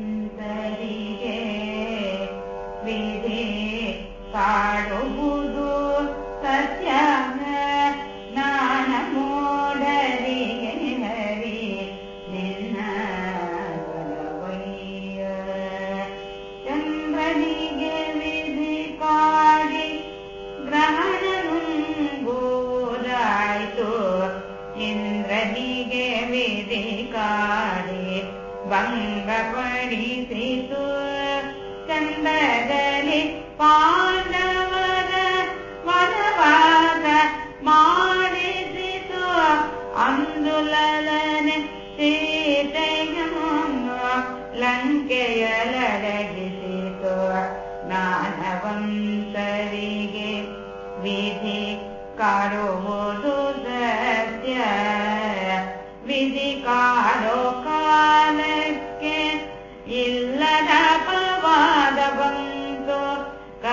ಜ್ಞಾನವಂತರಿಗೆ ವಿಧಿ ಕಾಡುವುದು ಸತ್ಯ ಜ್ಞಾನ ಮೂಡರಿಗೆ ಹರಿ ನಿನ್ನ ಬಲವಯ್ಯ ಚಂದ್ರನಿಗೆ ವಿಧಿ ಕಾಡಿ ಗ್ರಹಣ ನುಂಗುವುದಾಯ್ತು ಇಂದ್ರನಿಗೆ ವಿಧಿ ಕಾಡಿ ङ्गपडितु चन्दगले पालव अन्तुलन सीतय लङ्कय लडितु मानवन्तरि विधि का द विधि कारो काल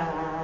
para